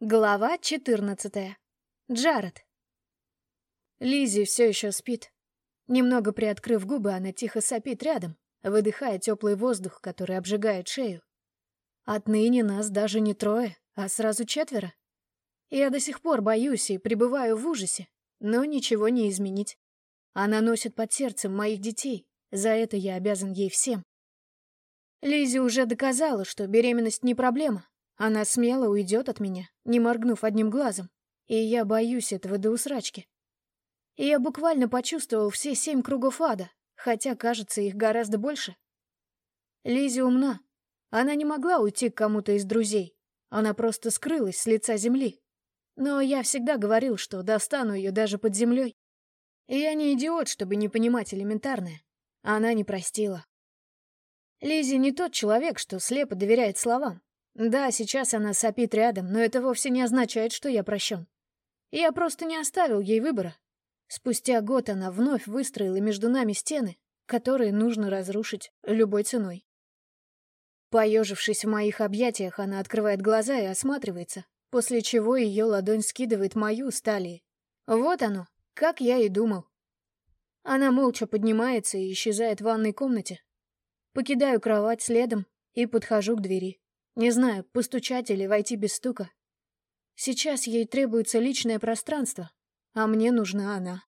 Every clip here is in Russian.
Глава 14. Джаред. Лизи все еще спит. Немного приоткрыв губы, она тихо сопит рядом, выдыхая теплый воздух, который обжигает шею. Отныне нас даже не трое, а сразу четверо. Я до сих пор боюсь и пребываю в ужасе, но ничего не изменить. Она носит под сердцем моих детей, за это я обязан ей всем. Лизи уже доказала, что беременность не проблема, она смело уйдет от меня, не моргнув одним глазом. И я боюсь этого до усрачки. И я буквально почувствовал все семь кругов ада, хотя, кажется, их гораздо больше. Лизи умна. Она не могла уйти к кому-то из друзей. Она просто скрылась с лица земли. Но я всегда говорил, что достану ее даже под землей. И я не идиот, чтобы не понимать элементарное. Она не простила. Лизи не тот человек, что слепо доверяет словам. Да, сейчас она сопит рядом, но это вовсе не означает, что я прощен. Я просто не оставил ей выбора. Спустя год она вновь выстроила между нами стены, которые нужно разрушить любой ценой. Поежившись в моих объятиях, она открывает глаза и осматривается, после чего ее ладонь скидывает мою с талии. Вот оно, как я и думал. Она молча поднимается и исчезает в ванной комнате. Покидаю кровать следом и подхожу к двери. Не знаю, постучать или войти без стука. Сейчас ей требуется личное пространство, а мне нужна она.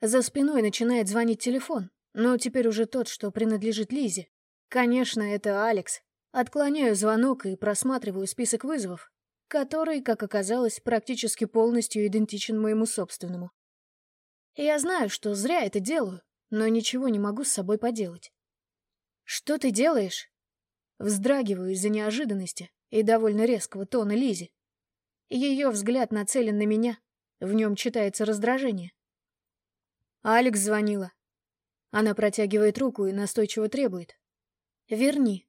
За спиной начинает звонить телефон, но теперь уже тот, что принадлежит Лизе. Конечно, это Алекс. Отклоняю звонок и просматриваю список вызовов, который, как оказалось, практически полностью идентичен моему собственному. Я знаю, что зря это делаю, но ничего не могу с собой поделать. «Что ты делаешь?» Вздрагиваю из-за неожиданности и довольно резкого тона Лизи. Ее взгляд нацелен на меня, в нем читается раздражение. Алекс звонила. Она протягивает руку и настойчиво требует. «Верни».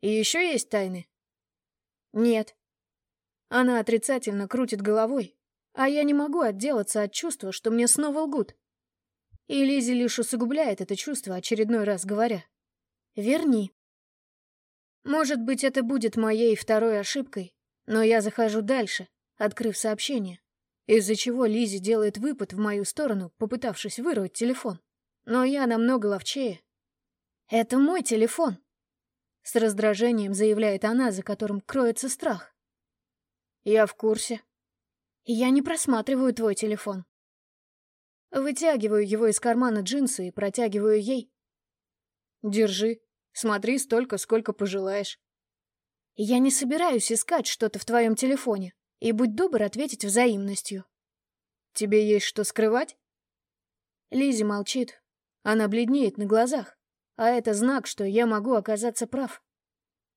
«И еще есть тайны?» «Нет». Она отрицательно крутит головой, а я не могу отделаться от чувства, что мне снова лгут. И Лизи лишь усугубляет это чувство, очередной раз говоря. «Верни». Может быть, это будет моей второй ошибкой, но я захожу дальше, открыв сообщение, из-за чего Лизи делает выпад в мою сторону, попытавшись вырвать телефон. Но я намного ловчее. «Это мой телефон!» С раздражением заявляет она, за которым кроется страх. «Я в курсе». «Я не просматриваю твой телефон». Вытягиваю его из кармана джинсы и протягиваю ей. «Держи», Смотри столько, сколько пожелаешь. Я не собираюсь искать что-то в твоем телефоне, и будь добр ответить взаимностью. Тебе есть что скрывать? Лизи молчит. Она бледнеет на глазах, а это знак, что я могу оказаться прав.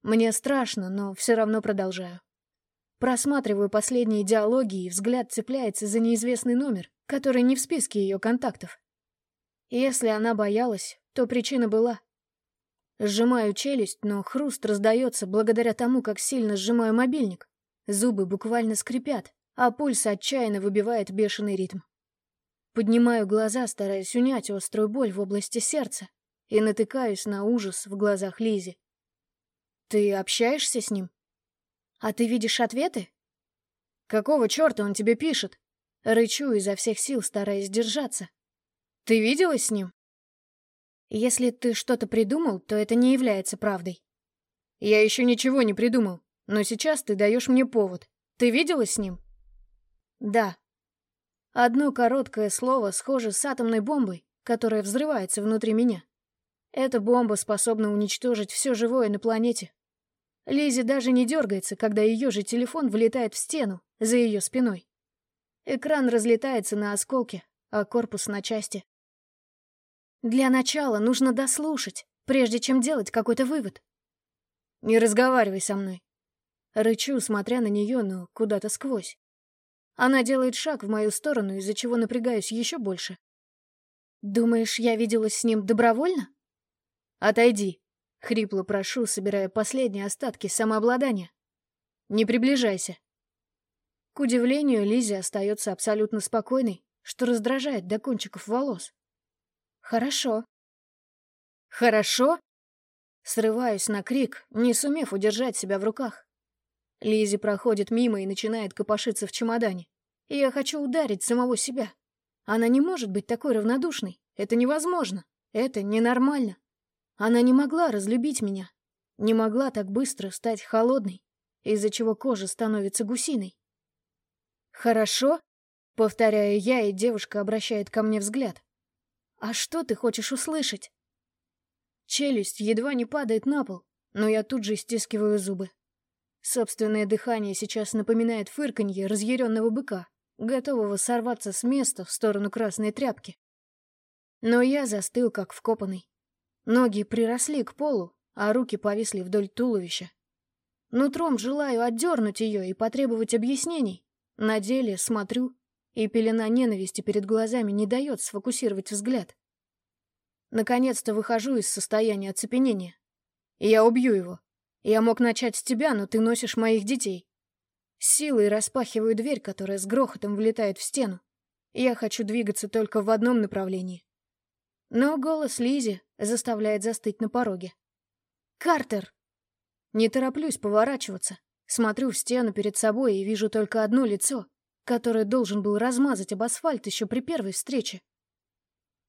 Мне страшно, но все равно продолжаю. Просматриваю последние диалоги, и взгляд цепляется за неизвестный номер, который не в списке ее контактов. Если она боялась, то причина была. Сжимаю челюсть, но хруст раздается благодаря тому, как сильно сжимаю мобильник. Зубы буквально скрипят, а пульс отчаянно выбивает бешеный ритм. Поднимаю глаза, стараясь унять острую боль в области сердца, и натыкаюсь на ужас в глазах Лизи. «Ты общаешься с ним? А ты видишь ответы?» «Какого черта он тебе пишет?» Рычу изо всех сил, стараясь держаться. «Ты виделась с ним?» Если ты что-то придумал, то это не является правдой. Я еще ничего не придумал, но сейчас ты даешь мне повод. Ты виделась с ним? Да. Одно короткое слово схоже с атомной бомбой, которая взрывается внутри меня. Эта бомба способна уничтожить все живое на планете. Лизи даже не дергается, когда ее же телефон влетает в стену за ее спиной. Экран разлетается на осколки, а корпус на части. Для начала нужно дослушать, прежде чем делать какой-то вывод. Не разговаривай со мной. Рычу, смотря на нее, но куда-то сквозь. Она делает шаг в мою сторону, из-за чего напрягаюсь еще больше. Думаешь, я виделась с ним добровольно? Отойди. Хрипло прошу, собирая последние остатки самообладания. Не приближайся. К удивлению, Лизи остается абсолютно спокойной, что раздражает до кончиков волос. Хорошо. Хорошо? Срываюсь на крик, не сумев удержать себя в руках. Лизи проходит мимо и начинает копошиться в чемодане. Я хочу ударить самого себя. Она не может быть такой равнодушной. Это невозможно. Это ненормально. Она не могла разлюбить меня. Не могла так быстро стать холодной, из-за чего кожа становится гусиной. «Хорошо?» — повторяю я, и девушка обращает ко мне взгляд. «А что ты хочешь услышать?» Челюсть едва не падает на пол, но я тут же стискиваю зубы. Собственное дыхание сейчас напоминает фырканье разъяренного быка, готового сорваться с места в сторону красной тряпки. Но я застыл, как вкопанный. Ноги приросли к полу, а руки повисли вдоль туловища. Нутром желаю отдернуть ее и потребовать объяснений. На деле смотрю, и пелена ненависти перед глазами не дает сфокусировать взгляд. Наконец-то выхожу из состояния оцепенения. Я убью его. Я мог начать с тебя, но ты носишь моих детей. С силой распахиваю дверь, которая с грохотом влетает в стену. Я хочу двигаться только в одном направлении. Но голос Лизи заставляет застыть на пороге. «Картер!» Не тороплюсь поворачиваться. Смотрю в стену перед собой и вижу только одно лицо, которое должен был размазать об асфальт еще при первой встрече.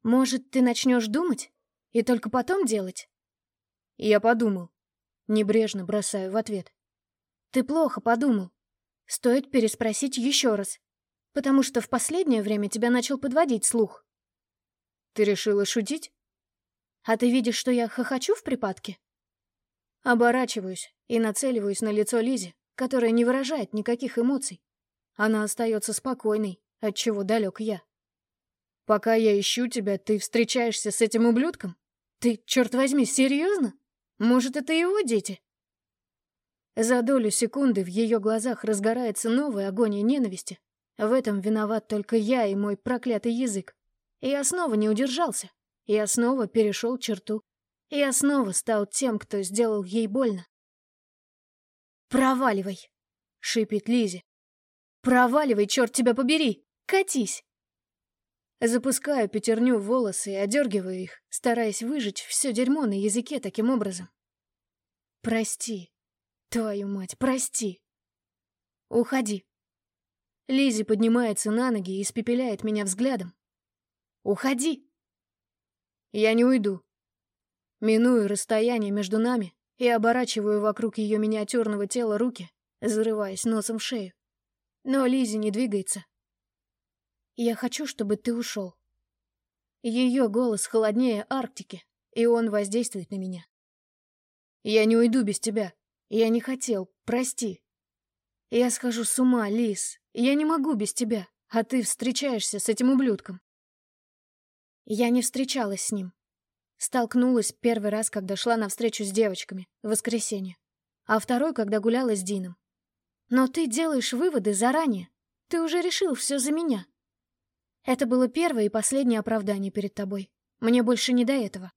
Может, ты начнешь думать и только потом делать? Я подумал. Небрежно бросаю в ответ. Ты плохо подумал. Стоит переспросить еще раз, потому что в последнее время тебя начал подводить слух. Ты решила шутить? А ты видишь, что я хохочу в припадке? Оборачиваюсь и нацеливаюсь на лицо Лизи, которая не выражает никаких эмоций. Она остается спокойной, от чего далек я. Пока я ищу тебя, ты встречаешься с этим ублюдком? Ты, черт возьми, серьезно? Может, это его дети? За долю секунды в ее глазах разгорается новая агония ненависти. В этом виноват только я и мой проклятый язык. Я снова не удержался. Я снова перешел черту. Я снова стал тем, кто сделал ей больно. «Проваливай!» — шипит Лизи. «Проваливай, черт тебя побери! Катись!» Запускаю пятерню в волосы и одергиваю их, стараясь выжечь все дерьмо на языке таким образом. Прости. Твою мать, прости. Уходи. Лизи поднимается на ноги и испепеляет меня взглядом. Уходи. Я не уйду. Миную расстояние между нами и оборачиваю вокруг ее миниатюрного тела руки, зарываясь носом в шею. Но Лизи не двигается, я хочу, чтобы ты ушел. Ее голос холоднее Арктики, и он воздействует на меня. Я не уйду без тебя. Я не хотел, прости. Я схожу с ума, Лис. Я не могу без тебя, а ты встречаешься с этим ублюдком. Я не встречалась с ним. Столкнулась первый раз, когда шла на встречу с девочками, в воскресенье. А второй, когда гуляла с Дином. Но ты делаешь выводы заранее. Ты уже решил все за меня. Это было первое и последнее оправдание перед тобой. Мне больше не до этого.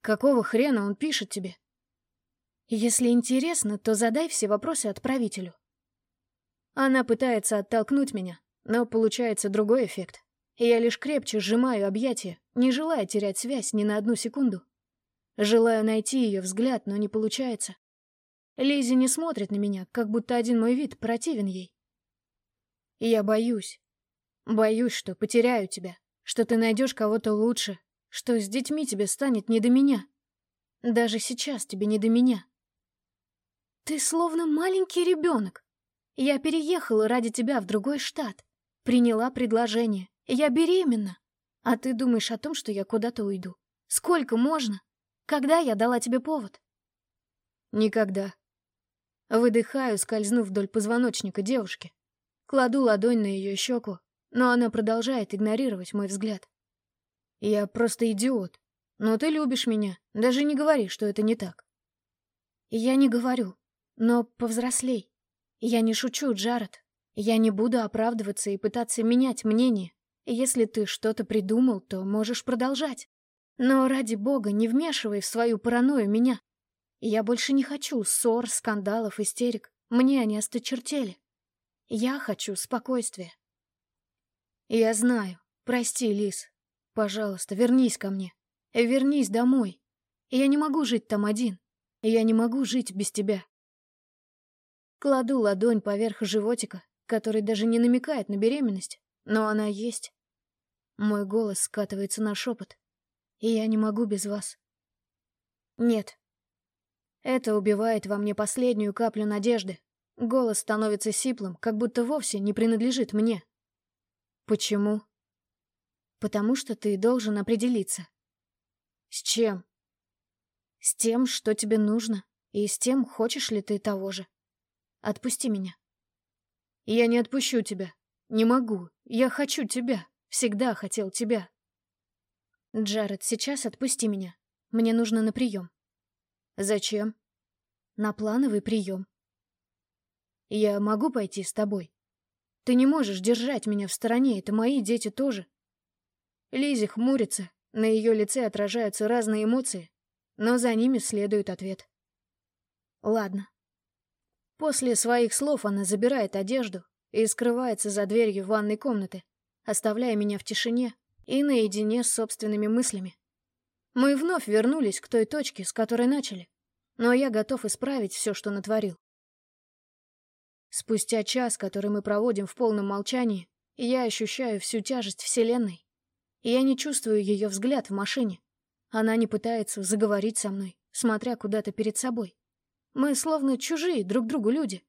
Какого хрена он пишет тебе? Если интересно, то задай все вопросы отправителю. Она пытается оттолкнуть меня, но получается другой эффект. Я лишь крепче сжимаю объятия, не желая терять связь ни на одну секунду. Желаю найти ее взгляд, но не получается. Лизи не смотрит на меня, как будто один мой вид противен ей. Я боюсь, Боюсь, что потеряю тебя, что ты найдешь кого-то лучше, что с детьми тебе станет не до меня. Даже сейчас тебе не до меня. Ты словно маленький ребенок. Я переехала ради тебя в другой штат. Приняла предложение. Я беременна. А ты думаешь о том, что я куда-то уйду. Сколько можно? Когда я дала тебе повод? Никогда. Выдыхаю, скользнув вдоль позвоночника девушки. Кладу ладонь на ее щеку, но она продолжает игнорировать мой взгляд. Я просто идиот. Но ты любишь меня. Даже не говори, что это не так. Я не говорю, но повзрослей. Я не шучу, Джаред. Я не буду оправдываться и пытаться менять мнение. Если ты что-то придумал, то можешь продолжать. Но ради бога, не вмешивай в свою паранойю меня. Я больше не хочу ссор, скандалов, истерик. Мне они осточертели. Я хочу спокойствия. Я знаю. Прости, Лис. Пожалуйста, вернись ко мне. Вернись домой. Я не могу жить там один. Я не могу жить без тебя. Кладу ладонь поверх животика, который даже не намекает на беременность, но она есть. Мой голос скатывается на шепот, и я не могу без вас. Нет. Это убивает во мне последнюю каплю надежды. Голос становится сиплым, как будто вовсе не принадлежит мне. Почему? Потому что ты должен определиться. С чем? С тем, что тебе нужно, и с тем, хочешь ли ты того же. Отпусти меня. Я не отпущу тебя. Не могу. Я хочу тебя. Всегда хотел тебя. Джаред, сейчас отпусти меня. Мне нужно на прием. Зачем? На плановый прием. Я могу пойти с тобой. Ты не можешь держать меня в стороне, это мои дети тоже. Лизи хмурится, на ее лице отражаются разные эмоции, но за ними следует ответ. Ладно. После своих слов она забирает одежду и скрывается за дверью ванной комнаты, оставляя меня в тишине и наедине с собственными мыслями. Мы вновь вернулись к той точке, с которой начали, но я готов исправить все, что натворил. Спустя час, который мы проводим в полном молчании, я ощущаю всю тяжесть Вселенной. Я не чувствую ее взгляд в машине. Она не пытается заговорить со мной, смотря куда-то перед собой. Мы словно чужие друг другу люди,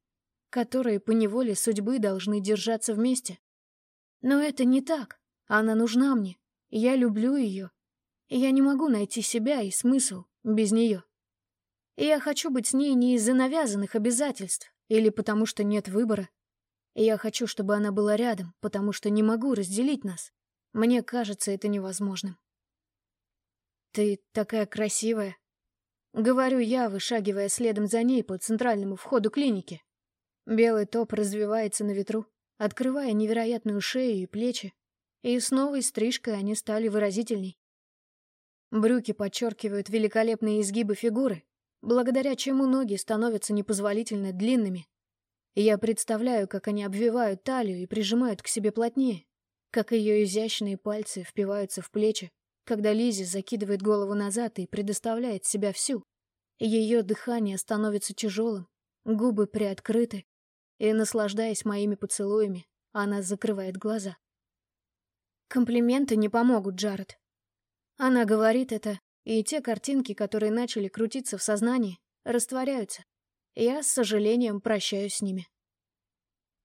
которые по неволе судьбы должны держаться вместе. Но это не так. Она нужна мне. Я люблю ее. Я не могу найти себя и смысл без нее. Я хочу быть с ней не из-за навязанных обязательств или потому что нет выбора. Я хочу, чтобы она была рядом, потому что не могу разделить нас. Мне кажется это невозможным. «Ты такая красивая», — говорю я, вышагивая следом за ней по центральному входу клиники. Белый топ развивается на ветру, открывая невероятную шею и плечи, и с новой стрижкой они стали выразительней. Брюки подчеркивают великолепные изгибы фигуры, благодаря чему ноги становятся непозволительно длинными. Я представляю, как они обвивают талию и прижимают к себе плотнее, как ее изящные пальцы впиваются в плечи, когда Лизи закидывает голову назад и предоставляет себя всю. Ее дыхание становится тяжелым, губы приоткрыты, и, наслаждаясь моими поцелуями, она закрывает глаза. Комплименты не помогут, Джаред. Она говорит это, и те картинки, которые начали крутиться в сознании, растворяются. Я с сожалением прощаюсь с ними.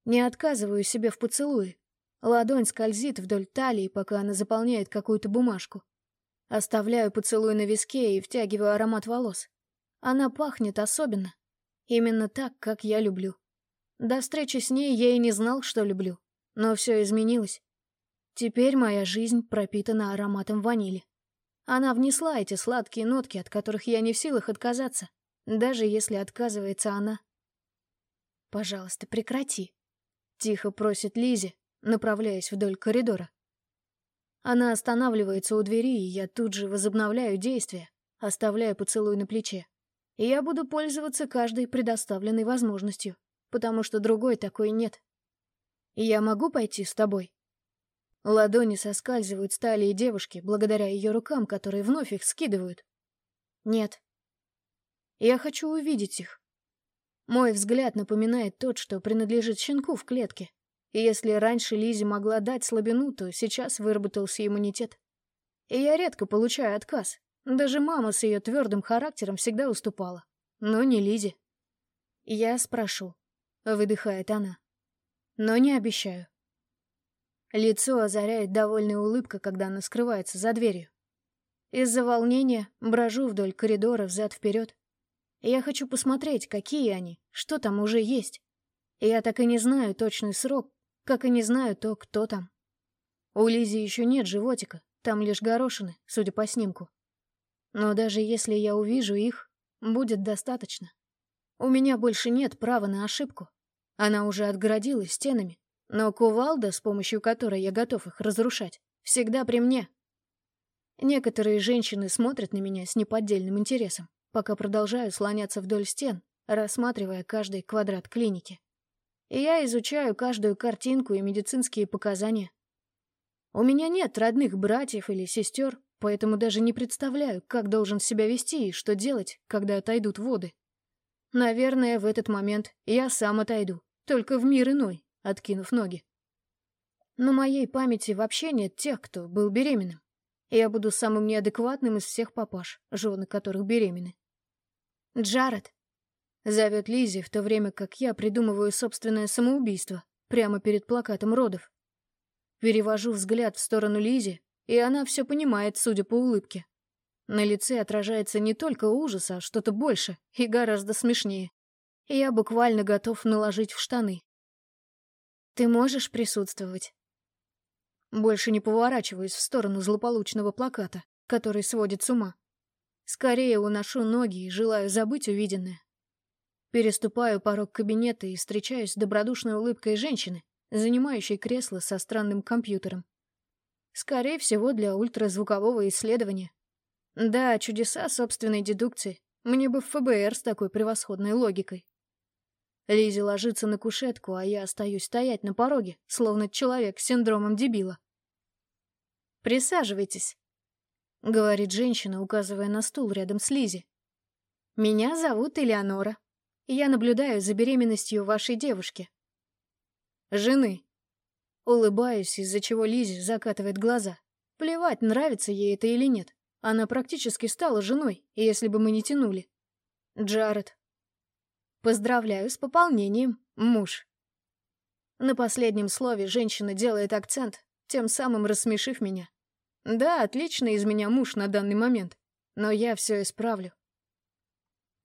Не отказываю себе в поцелуе. Ладонь скользит вдоль талии, пока она заполняет какую-то бумажку. Оставляю поцелуй на виске и втягиваю аромат волос. Она пахнет особенно. Именно так, как я люблю. До встречи с ней я и не знал, что люблю. Но все изменилось. Теперь моя жизнь пропитана ароматом ванили. Она внесла эти сладкие нотки, от которых я не в силах отказаться, даже если отказывается она. «Пожалуйста, прекрати», — тихо просит Лизи, направляясь вдоль коридора. Она останавливается у двери, и я тут же возобновляю действие, оставляя поцелуй на плече. И я буду пользоваться каждой предоставленной возможностью, потому что другой такой нет. Я могу пойти с тобой? Ладони соскальзывают с талии девушки, благодаря ее рукам, которые вновь их скидывают. Нет. Я хочу увидеть их. Мой взгляд напоминает тот, что принадлежит щенку в клетке. И если раньше Лизе могла дать слабину, то сейчас выработался иммунитет. И я редко получаю отказ. Даже мама с ее твердым характером всегда уступала. Но не Лизе. Я спрошу. Выдыхает она. Но не обещаю. Лицо озаряет довольная улыбка, когда она скрывается за дверью. Из-за волнения брожу вдоль коридора взад-вперед. Я хочу посмотреть, какие они, что там уже есть. Я так и не знаю точный срок, как и не знаю то, кто там. У Лизи еще нет животика, там лишь горошины, судя по снимку. Но даже если я увижу их, будет достаточно. У меня больше нет права на ошибку. Она уже отгородилась стенами, но кувалда, с помощью которой я готов их разрушать, всегда при мне. Некоторые женщины смотрят на меня с неподдельным интересом, пока продолжаю слоняться вдоль стен, рассматривая каждый квадрат клиники. И я изучаю каждую картинку и медицинские показания. У меня нет родных братьев или сестер, поэтому даже не представляю, как должен себя вести и что делать, когда отойдут воды. Наверное, в этот момент я сам отойду, только в мир иной, откинув ноги. На моей памяти вообще нет тех, кто был беременным. Я буду самым неадекватным из всех папаш, жены которых беременны. Джаред зовет Лизи, в то время как я придумываю собственное самоубийство прямо перед плакатом родов. Перевожу взгляд в сторону Лизи, и она все понимает, судя по улыбке. На лице отражается не только ужас, а что-то больше и гораздо смешнее. Я буквально готов наложить в штаны. Ты можешь присутствовать? Больше не поворачиваюсь в сторону злополучного плаката, который сводит с ума. Скорее уношу ноги и желаю забыть увиденное. Переступаю порог кабинета и встречаюсь с добродушной улыбкой женщины, занимающей кресло со странным компьютером. Скорее всего, для ультразвукового исследования. Да, чудеса собственной дедукции. Мне бы в ФБР с такой превосходной логикой. Лизи ложится на кушетку, а я остаюсь стоять на пороге, словно человек с синдромом дебила. «Присаживайтесь», — говорит женщина, указывая на стул рядом с Лизи. «Меня зовут Элеонора. Я наблюдаю за беременностью вашей девушки». «Жены». Улыбаюсь, из-за чего Лизи закатывает глаза. Плевать, нравится ей это или нет. Она практически стала женой, если бы мы не тянули. Джаред. Поздравляю с пополнением, муж. На последнем слове женщина делает акцент, тем самым рассмешив меня. Да, отлично из меня муж на данный момент, но я все исправлю.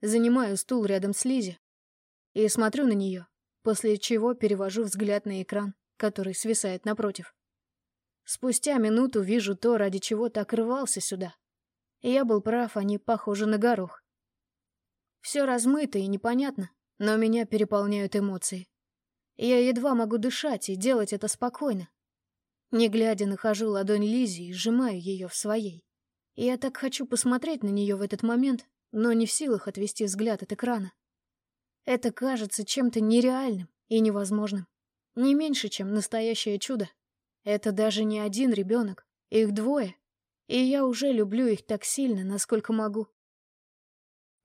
Занимаю стул рядом с Лизи и смотрю на нее, после чего перевожу взгляд на экран, который свисает напротив. Спустя минуту вижу то, ради чего так рвался сюда. Я был прав, они похожи на горох. Все размыто и непонятно, но меня переполняют эмоции. Я едва могу дышать и делать это спокойно. Не глядя, нахожу ладонь Лизи и сжимаю ее в своей. Я так хочу посмотреть на нее в этот момент, но не в силах отвести взгляд от экрана. Это кажется чем-то нереальным и невозможным. Не меньше, чем настоящее чудо. Это даже не один ребенок, их двое. И я уже люблю их так сильно, насколько могу.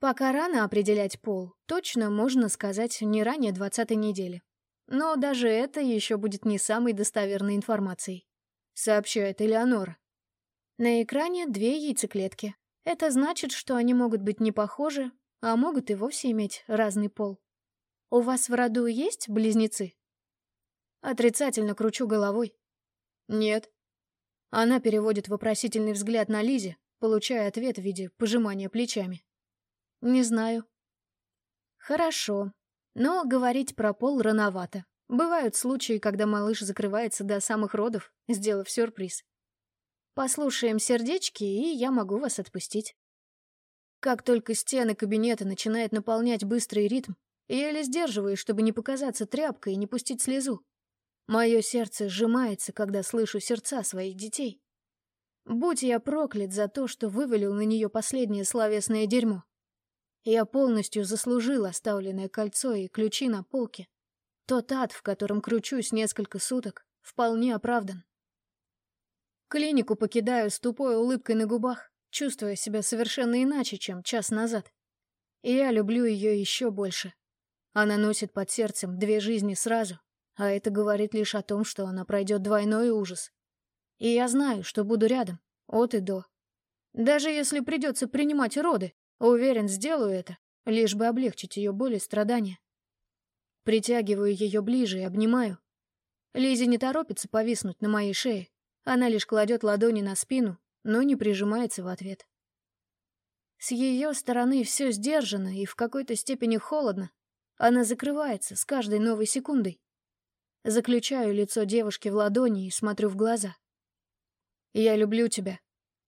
Пока рано определять пол, точно можно сказать не ранее двадцатой недели. Но даже это еще будет не самой достоверной информацией, сообщает Элеонора. На экране две яйцеклетки. Это значит, что они могут быть не похожи, а могут и вовсе иметь разный пол. У вас в роду есть близнецы? Отрицательно кручу головой. Нет. Она переводит вопросительный взгляд на Лизе, получая ответ в виде пожимания плечами. Не знаю. Хорошо. Но говорить про пол рановато. Бывают случаи, когда малыш закрывается до самых родов, сделав сюрприз. Послушаем сердечки, и я могу вас отпустить. Как только стены кабинета начинают наполнять быстрый ритм, я еле сдерживаюсь, чтобы не показаться тряпкой и не пустить слезу. Мое сердце сжимается, когда слышу сердца своих детей. Будь я проклят за то, что вывалил на нее последнее словесное дерьмо. Я полностью заслужил оставленное кольцо и ключи на полке. Тот ад, в котором кручусь несколько суток, вполне оправдан. Клинику покидаю с тупой улыбкой на губах, чувствуя себя совершенно иначе, чем час назад. И я люблю ее еще больше. Она носит под сердцем две жизни сразу, а это говорит лишь о том, что она пройдет двойной ужас. И я знаю, что буду рядом, от и до. Даже если придется принимать роды, уверен, сделаю это, лишь бы облегчить ее боль и страдания. Притягиваю ее ближе и обнимаю. Лизи не торопится повиснуть на моей шее. Она лишь кладет ладони на спину, но не прижимается в ответ. С ее стороны все сдержано и в какой-то степени холодно. Она закрывается с каждой новой секундой. Заключаю лицо девушки в ладони и смотрю в глаза. «Я люблю тебя.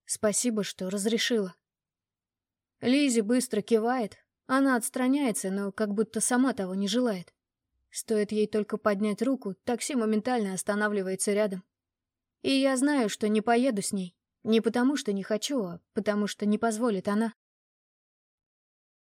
Спасибо, что разрешила». Лизи быстро кивает. Она отстраняется, но как будто сама того не желает. Стоит ей только поднять руку, такси моментально останавливается рядом. И я знаю, что не поеду с ней. Не потому, что не хочу, а потому, что не позволит она.